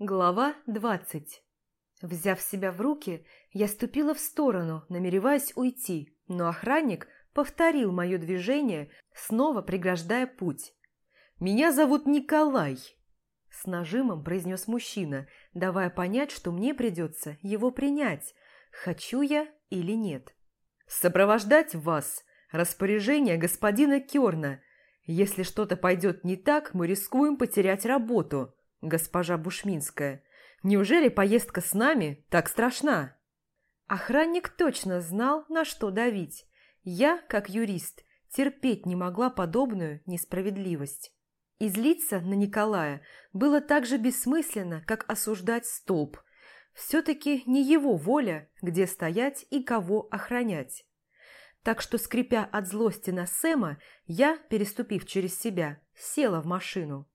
Глава двадцать. Взяв себя в руки, я ступила в сторону, намереваясь уйти, но охранник повторил мое движение, снова преграждая путь. «Меня зовут Николай», – с нажимом произнес мужчина, давая понять, что мне придется его принять, хочу я или нет. «Сопровождать вас – распоряжение господина Керна. Если что-то пойдет не так, мы рискуем потерять работу» госпожа Бушминская. Неужели поездка с нами так страшна? Охранник точно знал, на что давить. Я, как юрист, терпеть не могла подобную несправедливость. И злиться на Николая было так же бессмысленно, как осуждать столб. Все-таки не его воля, где стоять и кого охранять. Так что, скрипя от злости на Сэма, я, переступив через себя, села в машину.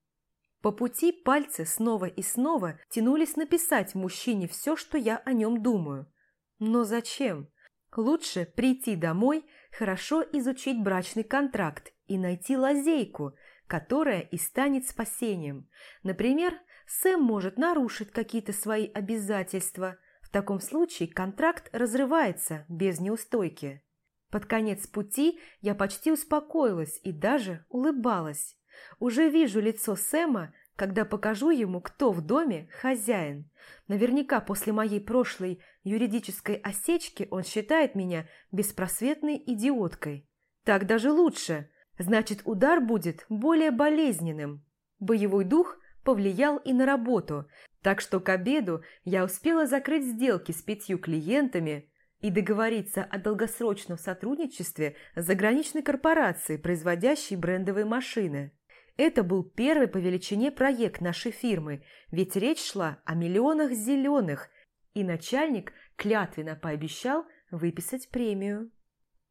По пути пальцы снова и снова тянулись написать мужчине все, что я о нем думаю. Но зачем? Лучше прийти домой, хорошо изучить брачный контракт и найти лазейку, которая и станет спасением. Например, Сэм может нарушить какие-то свои обязательства. В таком случае контракт разрывается без неустойки. Под конец пути я почти успокоилась и даже улыбалась. Уже вижу лицо Сэма, когда покажу ему, кто в доме хозяин. Наверняка после моей прошлой юридической осечки он считает меня беспросветной идиоткой. Так даже лучше. Значит, удар будет более болезненным. Боевой дух повлиял и на работу, так что к обеду я успела закрыть сделки с пятью клиентами и договориться о долгосрочном сотрудничестве с заграничной корпорацией, производящей брендовые машины. Это был первый по величине проект нашей фирмы, ведь речь шла о миллионах зеленых, и начальник клятвенно пообещал выписать премию.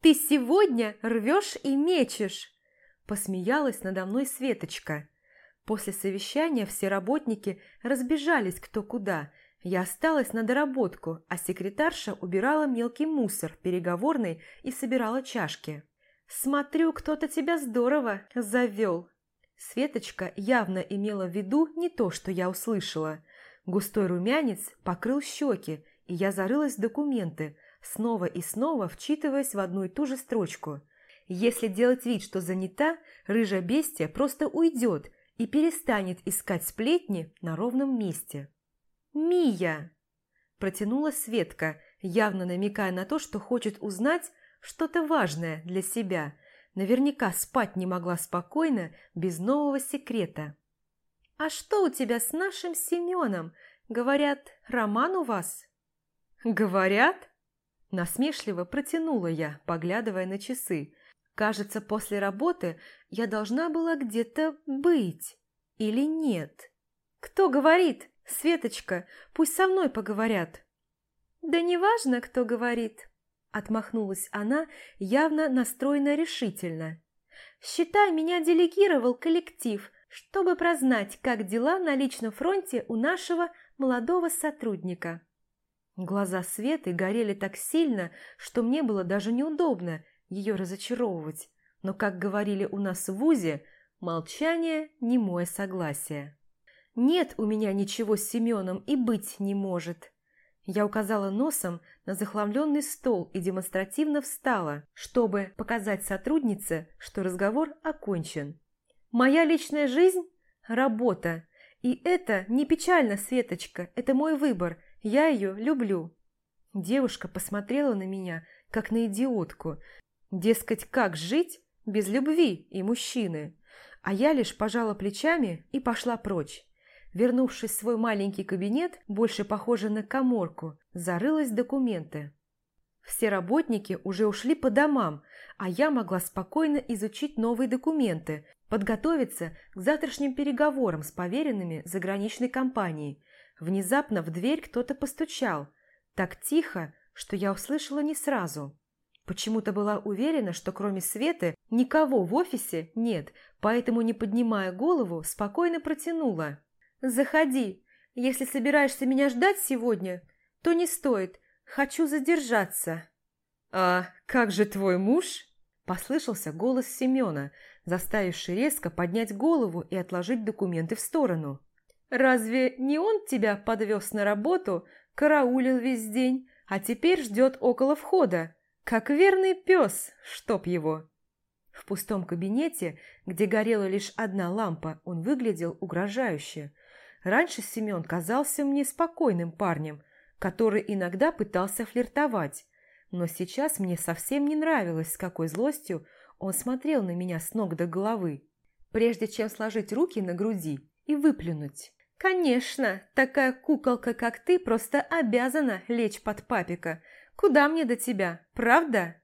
«Ты сегодня рвешь и мечешь!» Посмеялась надо мной Светочка. После совещания все работники разбежались кто куда. Я осталась на доработку, а секретарша убирала мелкий мусор в переговорной и собирала чашки. «Смотрю, кто-то тебя здорово завел!» Светочка явно имела в виду не то, что я услышала. Густой румянец покрыл щеки, и я зарылась в документы, снова и снова вчитываясь в одну и ту же строчку. Если делать вид, что занята, рыжая бестия просто уйдет и перестанет искать сплетни на ровном месте. «Мия!» – протянула Светка, явно намекая на то, что хочет узнать что-то важное для себя – Наверняка спать не могла спокойно, без нового секрета. «А что у тебя с нашим Семеном? Говорят, роман у вас?» «Говорят?» Насмешливо протянула я, поглядывая на часы. «Кажется, после работы я должна была где-то быть. Или нет?» «Кто говорит? Светочка, пусть со мной поговорят». «Да неважно, кто говорит. Отмахнулась она, явно настроена решительно. «Считай, меня делегировал коллектив, чтобы прознать, как дела на личном фронте у нашего молодого сотрудника». Глаза Светы горели так сильно, что мне было даже неудобно ее разочаровывать. Но, как говорили у нас в ВУЗе, молчание – не мое согласие. «Нет у меня ничего с Семеном и быть не может», я указала носом на захламленный стол и демонстративно встала, чтобы показать сотруднице, что разговор окончен. «Моя личная жизнь – работа. И это не печально, Светочка, это мой выбор, я ее люблю». Девушка посмотрела на меня, как на идиотку. Дескать, как жить без любви и мужчины? А я лишь пожала плечами и пошла прочь. Вернувшись в свой маленький кабинет, больше похожий на коморку, зарылась в документы. Все работники уже ушли по домам, а я могла спокойно изучить новые документы, подготовиться к завтрашним переговорам с поверенными заграничной компанией. Внезапно в дверь кто-то постучал. Так тихо, что я услышала не сразу. Почему-то была уверена, что кроме Светы никого в офисе нет, поэтому, не поднимая голову, спокойно протянула. «Заходи. Если собираешься меня ждать сегодня, то не стоит. Хочу задержаться». «А как же твой муж?» Послышался голос Семена, заставивший резко поднять голову и отложить документы в сторону. Разве не он тебя подвез на работу, караулил весь день, а теперь ждет около входа, как верный пес, чтоб его?» В пустом кабинете, где горела лишь одна лампа, он выглядел угрожающе. Раньше Семен казался мне спокойным парнем, который иногда пытался флиртовать, но сейчас мне совсем не нравилось, с какой злостью он смотрел на меня с ног до головы, прежде чем сложить руки на груди и выплюнуть. «Конечно, такая куколка, как ты, просто обязана лечь под папика. Куда мне до тебя, правда?»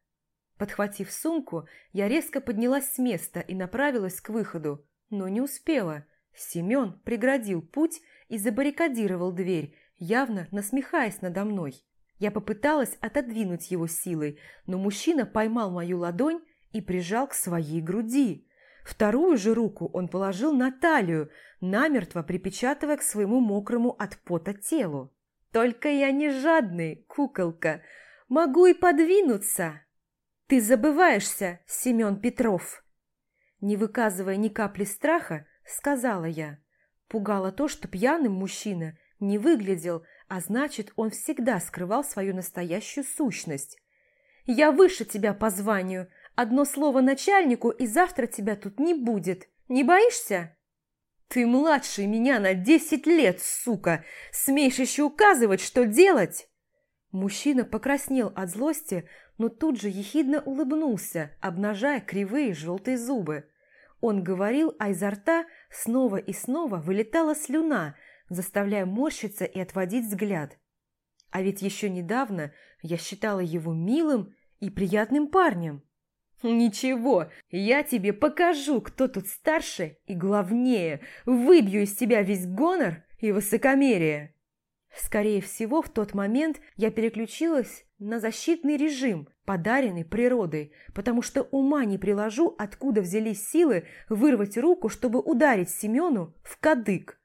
Подхватив сумку, я резко поднялась с места и направилась к выходу, но не успела. Семен преградил путь и забаррикадировал дверь, явно насмехаясь надо мной. Я попыталась отодвинуть его силой, но мужчина поймал мою ладонь и прижал к своей груди. Вторую же руку он положил на талию, намертво припечатывая к своему мокрому от пота телу. «Только я не жадный, куколка, могу и подвинуться!» «Ты забываешься, Семен Петров!» Не выказывая ни капли страха, сказала я. Пугало то, что пьяным мужчина не выглядел, а значит, он всегда скрывал свою настоящую сущность. «Я выше тебя по званию. Одно слово начальнику, и завтра тебя тут не будет. Не боишься?» «Ты младше меня на десять лет, сука! Смеешь еще указывать, что делать?» Мужчина покраснел от злости, но тут же ехидно улыбнулся, обнажая кривые желтые зубы. Он говорил, а изо рта снова и снова вылетала слюна, заставляя морщиться и отводить взгляд. А ведь еще недавно я считала его милым и приятным парнем. «Ничего, я тебе покажу, кто тут старше и главнее, выбью из тебя весь гонор и высокомерие!» Скорее всего, в тот момент я переключилась на защитный режим, подаренный природой, потому что ума не приложу, откуда взялись силы вырвать руку, чтобы ударить Семену в кадык.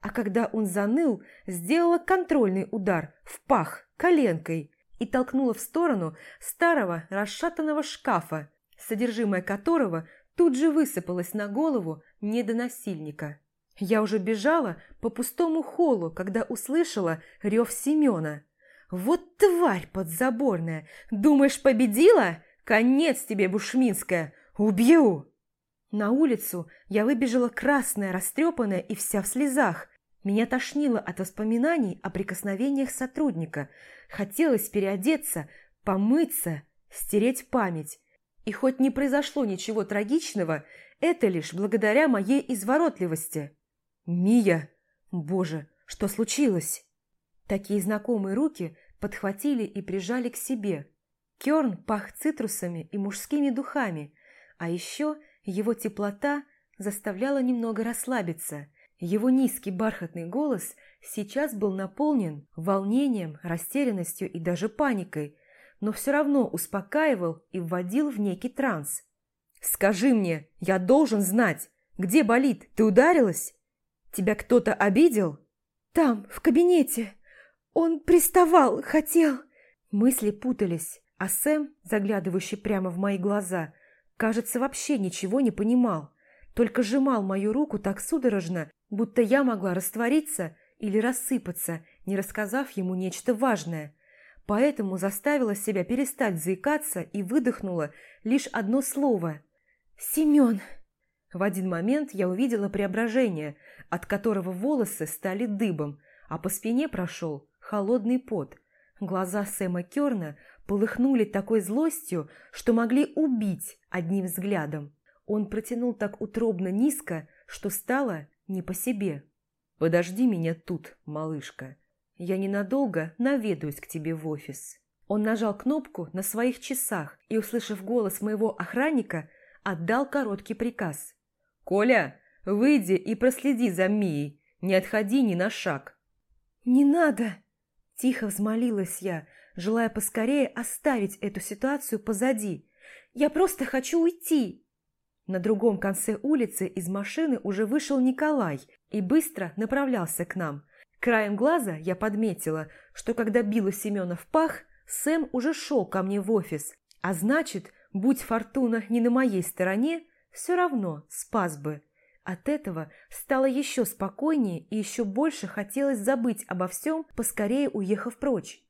А когда он заныл, сделала контрольный удар в пах коленкой и толкнула в сторону старого расшатанного шкафа, содержимое которого тут же высыпалось на голову недоносильника. Я уже бежала по пустому холлу, когда услышала рев Семена. «Вот тварь подзаборная! Думаешь, победила? Конец тебе, Бушминская! Убью!» На улицу я выбежала красная, растрепанная и вся в слезах. Меня тошнило от воспоминаний о прикосновениях сотрудника. Хотелось переодеться, помыться, стереть память. И хоть не произошло ничего трагичного, это лишь благодаря моей изворотливости. «Мия! Боже, что случилось?» Такие знакомые руки подхватили и прижали к себе. Кёрн пах цитрусами и мужскими духами, а еще его теплота заставляла немного расслабиться. Его низкий бархатный голос сейчас был наполнен волнением, растерянностью и даже паникой, но все равно успокаивал и вводил в некий транс. «Скажи мне, я должен знать, где болит? Ты ударилась?» Тебя кто-то обидел?» «Там, в кабинете. Он приставал, хотел...» Мысли путались, а Сэм, заглядывающий прямо в мои глаза, кажется, вообще ничего не понимал, только сжимал мою руку так судорожно, будто я могла раствориться или рассыпаться, не рассказав ему нечто важное. Поэтому заставила себя перестать заикаться и выдохнула лишь одно слово. «Семен!» В один момент я увидела преображение, от которого волосы стали дыбом, а по спине прошел холодный пот. Глаза Сэма Керна полыхнули такой злостью, что могли убить одним взглядом. Он протянул так утробно низко, что стало не по себе. «Подожди меня тут, малышка. Я ненадолго наведаюсь к тебе в офис». Он нажал кнопку на своих часах и, услышав голос моего охранника, отдал короткий приказ. «Коля, выйди и проследи за Мией, не отходи ни на шаг». «Не надо!» – тихо взмолилась я, желая поскорее оставить эту ситуацию позади. «Я просто хочу уйти!» На другом конце улицы из машины уже вышел Николай и быстро направлялся к нам. Краем глаза я подметила, что когда била Семена в пах, Сэм уже шел ко мне в офис, а значит, будь фортуна не на моей стороне, все равно спас бы. От этого стало еще спокойнее и еще больше хотелось забыть обо всем, поскорее уехав прочь.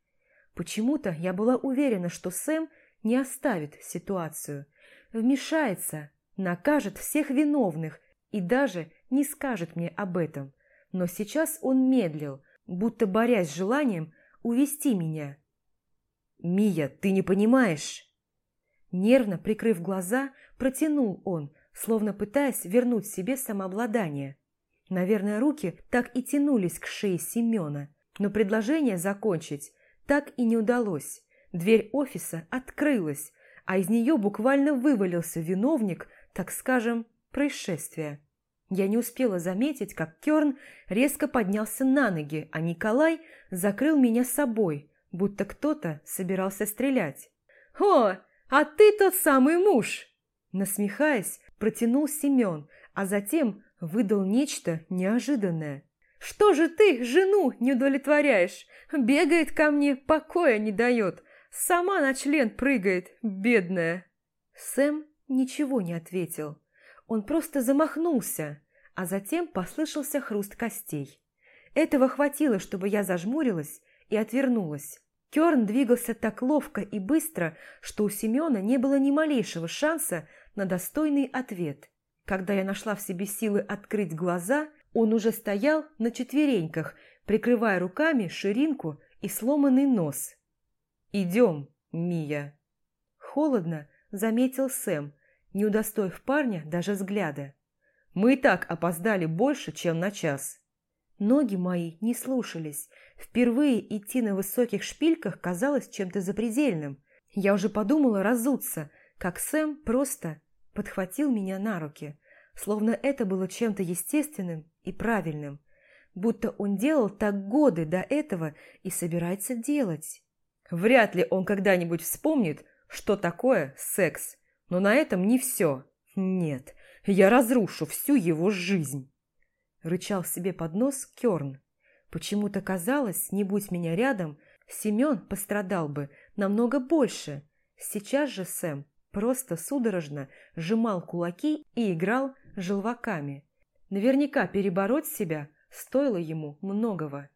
Почему-то я была уверена, что Сэм не оставит ситуацию, вмешается, накажет всех виновных и даже не скажет мне об этом. Но сейчас он медлил, будто борясь с желанием увести меня. «Мия, ты не понимаешь!» Нервно прикрыв глаза, протянул он, словно пытаясь вернуть себе самообладание. Наверное, руки так и тянулись к шее Семена, но предложение закончить так и не удалось. Дверь офиса открылась, а из нее буквально вывалился виновник, так скажем, происшествия. Я не успела заметить, как Керн резко поднялся на ноги, а Николай закрыл меня собой, будто кто-то собирался стрелять. «О, а ты тот самый муж!» Насмехаясь, протянул Семен, а затем выдал нечто неожиданное. «Что же ты жену не удовлетворяешь? Бегает ко мне, покоя не дает. Сама на член прыгает, бедная!» Сэм ничего не ответил. Он просто замахнулся, а затем послышался хруст костей. Этого хватило, чтобы я зажмурилась и отвернулась. Керн двигался так ловко и быстро, что у Семена не было ни малейшего шанса на достойный ответ. Когда я нашла в себе силы открыть глаза, он уже стоял на четвереньках, прикрывая руками ширинку и сломанный нос. «Идем, Мия!» Холодно заметил Сэм, не удостоив парня даже взгляда. «Мы и так опоздали больше, чем на час». Ноги мои не слушались. Впервые идти на высоких шпильках казалось чем-то запредельным. Я уже подумала разуться, как Сэм просто подхватил меня на руки, словно это было чем-то естественным и правильным, будто он делал так годы до этого и собирается делать. Вряд ли он когда-нибудь вспомнит, что такое секс, но на этом не все. Нет, я разрушу всю его жизнь. Рычал себе под нос Керн. Почему-то казалось, не будь меня рядом, Семен пострадал бы намного больше. Сейчас же Сэм просто судорожно сжимал кулаки и играл желваками. Наверняка перебороть себя стоило ему многого.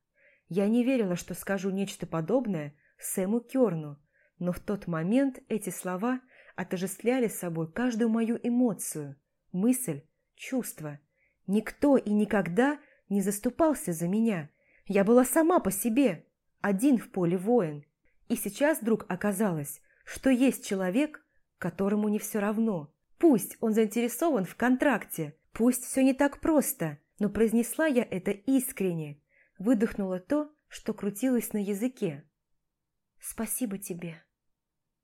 Я не верила, что скажу нечто подобное Сэму Керну, но в тот момент эти слова отождествляли собой каждую мою эмоцию, мысль, чувство. Никто и никогда не заступался за меня. Я была сама по себе, один в поле воин. И сейчас вдруг оказалось, что есть человек, которому не все равно. Пусть он заинтересован в контракте, пусть все не так просто, но произнесла я это искренне, выдохнула то, что крутилось на языке. «Спасибо тебе».